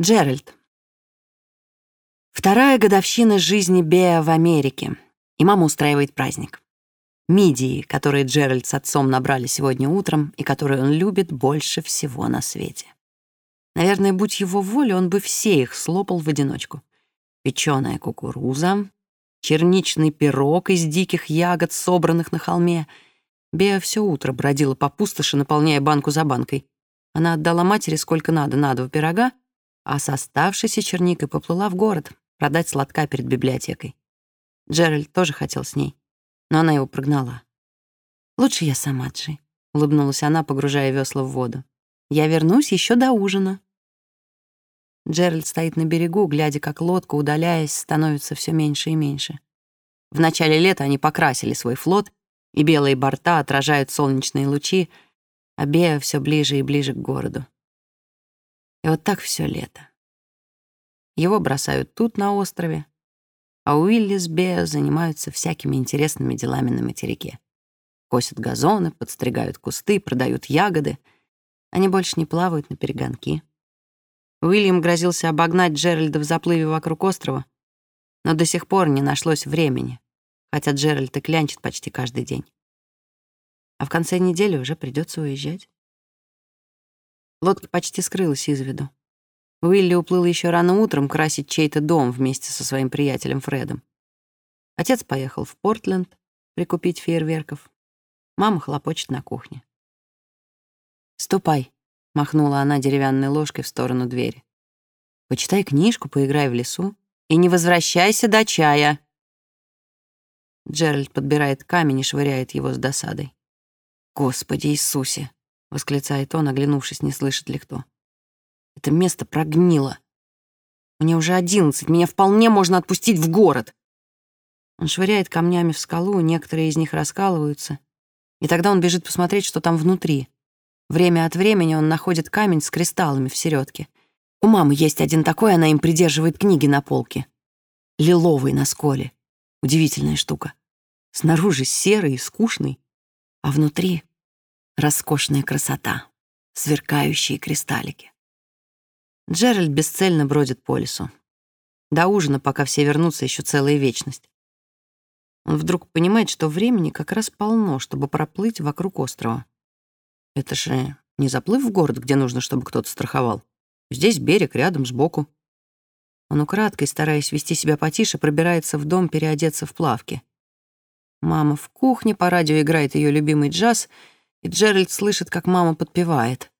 Джеральд. Вторая годовщина жизни Беа в Америке, и мама устраивает праздник. Мидии, которые Джеральд с отцом набрали сегодня утром и которые он любит больше всего на свете. Наверное, будь его воля, он бы все их слопал в одиночку. Печеная кукуруза, черничный пирог из диких ягод, собранных на холме. Беа все утро бродила по пустоши, наполняя банку за банкой. Она отдала матери сколько надо на два пирога, а с оставшейся черникой поплыла в город продать сладка перед библиотекой. Джеральд тоже хотел с ней, но она его прогнала. «Лучше я сама, Джи», — улыбнулась она, погружая весла в воду. «Я вернусь еще до ужина». Джеральд стоит на берегу, глядя, как лодка, удаляясь, становится все меньше и меньше. В начале лета они покрасили свой флот, и белые борта отражают солнечные лучи, а Беа все ближе и ближе к городу. И вот так все лето. Его бросают тут, на острове, а Уилли с Беа занимаются всякими интересными делами на материке. Косят газоны, подстригают кусты, продают ягоды. Они больше не плавают на перегонки. Уильям грозился обогнать Джеральда в заплыве вокруг острова, но до сих пор не нашлось времени, хотя Джеральд и клянчит почти каждый день. А в конце недели уже придется уезжать. Лодка почти скрылась из виду. Уилли уплыл еще рано утром красить чей-то дом вместе со своим приятелем Фредом. Отец поехал в Портленд прикупить фейерверков. Мама хлопочет на кухне. «Ступай», — махнула она деревянной ложкой в сторону двери. «Почитай книжку, поиграй в лесу и не возвращайся до чая». Джеральд подбирает камень и швыряет его с досадой. «Господи Иисусе!» Восклицает он, оглянувшись, не слышит ли кто. Это место прогнило. Мне уже одиннадцать, меня вполне можно отпустить в город. Он швыряет камнями в скалу, некоторые из них раскалываются, и тогда он бежит посмотреть, что там внутри. Время от времени он находит камень с кристаллами в середке. У мамы есть один такой, она им придерживает книги на полке. Лиловый на сколе. Удивительная штука. Снаружи серый и скучный, а внутри Роскошная красота, сверкающие кристаллики. Джеральд бесцельно бродит по лесу. До ужина, пока все вернутся, еще целая вечность. Он вдруг понимает, что времени как раз полно, чтобы проплыть вокруг острова. Это же не заплыв в город, где нужно, чтобы кто-то страховал. Здесь берег, рядом, сбоку. Он украдкой, стараясь вести себя потише, пробирается в дом переодеться в плавки. Мама в кухне, по радио играет ее любимый джаз — и Джеральд слышит, как мама подпевает.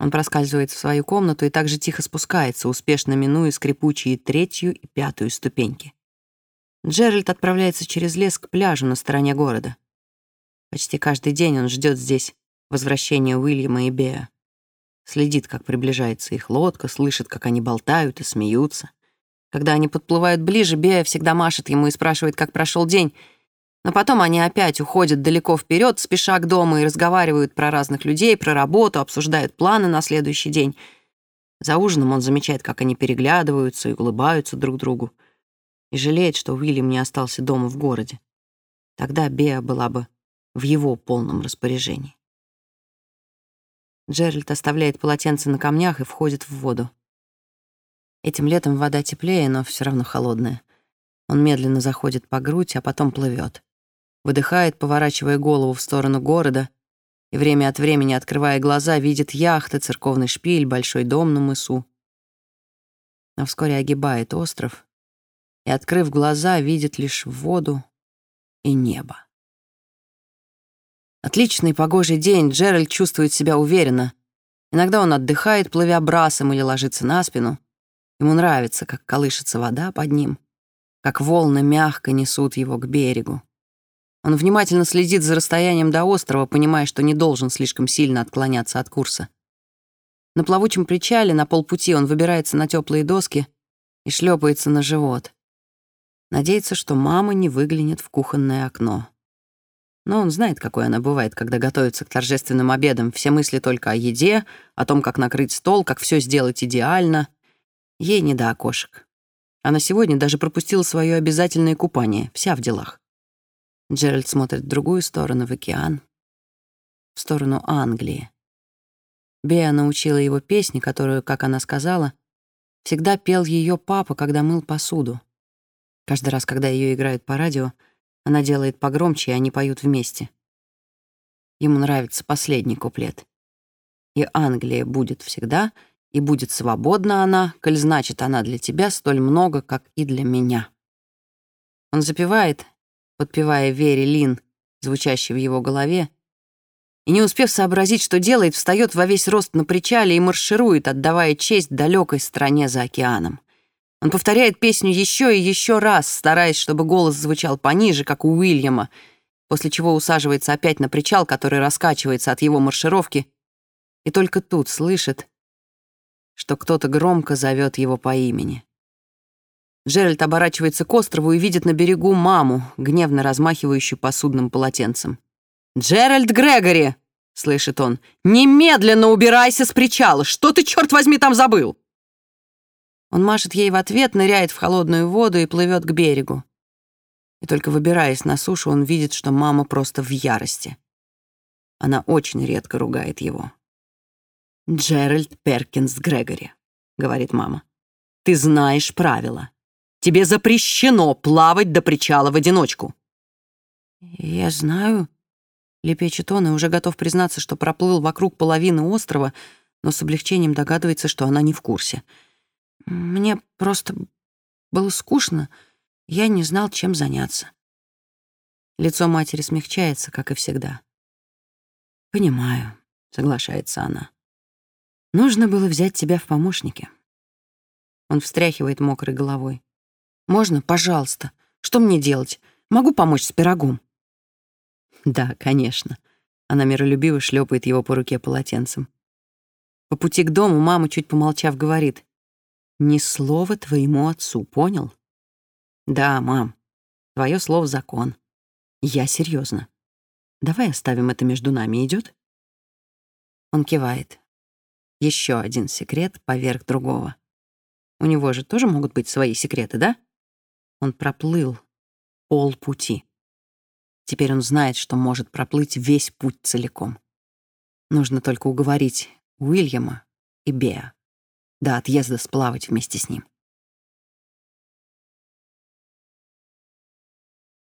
Он проскальзывает в свою комнату и также тихо спускается, успешно минуя скрипучие третью и пятую ступеньки. Джеральд отправляется через лес к пляжу на стороне города. Почти каждый день он ждет здесь возвращения Уильяма и Беа. Следит, как приближается их лодка, слышит, как они болтают и смеются. Когда они подплывают ближе, Беа всегда машет ему и спрашивает, как прошел день — но потом они опять уходят далеко вперед, спеша к дому и разговаривают про разных людей, про работу, обсуждают планы на следующий день. За ужином он замечает, как они переглядываются и улыбаются друг другу. И жалеет, что Уильям не остался дома в городе. Тогда Беа была бы в его полном распоряжении. Джеральд оставляет полотенце на камнях и входит в воду. Этим летом вода теплее, но все равно холодная. Он медленно заходит по грудь, а потом плывет выдыхает, поворачивая голову в сторону города, и время от времени, открывая глаза, видит яхты, церковный шпиль, большой дом на мысу. Но вскоре огибает остров и, открыв глаза, видит лишь воду и небо. Отличный погожий день, Джеральд чувствует себя уверенно. Иногда он отдыхает, плывя брасом или ложится на спину. Ему нравится, как колышется вода под ним, как волны мягко несут его к берегу. Он внимательно следит за расстоянием до острова, понимая, что не должен слишком сильно отклоняться от курса. На плавучем причале на полпути он выбирается на теплые доски и шлепается на живот. Надеется, что мама не выглянет в кухонное окно. Но он знает, какой она бывает, когда готовится к торжественным обедам. Все мысли только о еде, о том, как накрыть стол, как все сделать идеально. Ей не до окошек. Она сегодня даже пропустила свое обязательное купание, вся в делах. Джеральд смотрит в другую сторону, в океан, в сторону Англии. Беа научила его песне, которую, как она сказала, всегда пел ее папа, когда мыл посуду. Каждый раз, когда ее играют по радио, она делает погромче, и они поют вместе. Ему нравится последний куплет. «И Англия будет всегда, и будет свободна она, коль значит она для тебя столь много, как и для меня». Он запевает, подпевая Вере Лин, звучащей в его голове, и, не успев сообразить, что делает, встает во весь рост на причале и марширует, отдавая честь далекой стране за океаном. Он повторяет песню еще и еще раз, стараясь, чтобы голос звучал пониже, как у Уильяма, после чего усаживается опять на причал, который раскачивается от его маршировки, и только тут слышит, что кто-то громко зовет его по имени. Джеральд оборачивается к острову и видит на берегу маму, гневно размахивающую посудным полотенцем. «Джеральд Грегори!» — слышит он. «Немедленно убирайся с причала! Что ты, черт возьми, там забыл?» Он машет ей в ответ, ныряет в холодную воду и плывет к берегу. И только выбираясь на сушу, он видит, что мама просто в ярости. Она очень редко ругает его. «Джеральд Перкинс Грегори», — говорит мама. «Ты знаешь правила. Тебе запрещено плавать до причала в одиночку». «Я знаю», — лепечет он и уже готов признаться, что проплыл вокруг половины острова, но с облегчением догадывается, что она не в курсе — мне просто было скучно, я не знал, чем заняться. Лицо матери смягчается, как и всегда. «Понимаю», — соглашается она. «Нужно было взять тебя в помощники». Он встряхивает мокрой головой. «Можно, пожалуйста? Что мне делать? Могу помочь с пирогом?» «Да, конечно». Она миролюбиво шлепает его по руке полотенцем. По пути к дому мама, чуть помолчав, говорит. Ни слова твоему отцу, понял? Да, мам, твое слово — закон. Я серьезно. Давай оставим это между нами, идет? Он кивает. Еще один секрет поверх другого. У него же тоже могут быть свои секреты, да? Он проплыл полпути. Теперь он знает, что может проплыть весь путь целиком. Нужно только уговорить Уильяма и Беа до отъезда сплавать вместе с ним.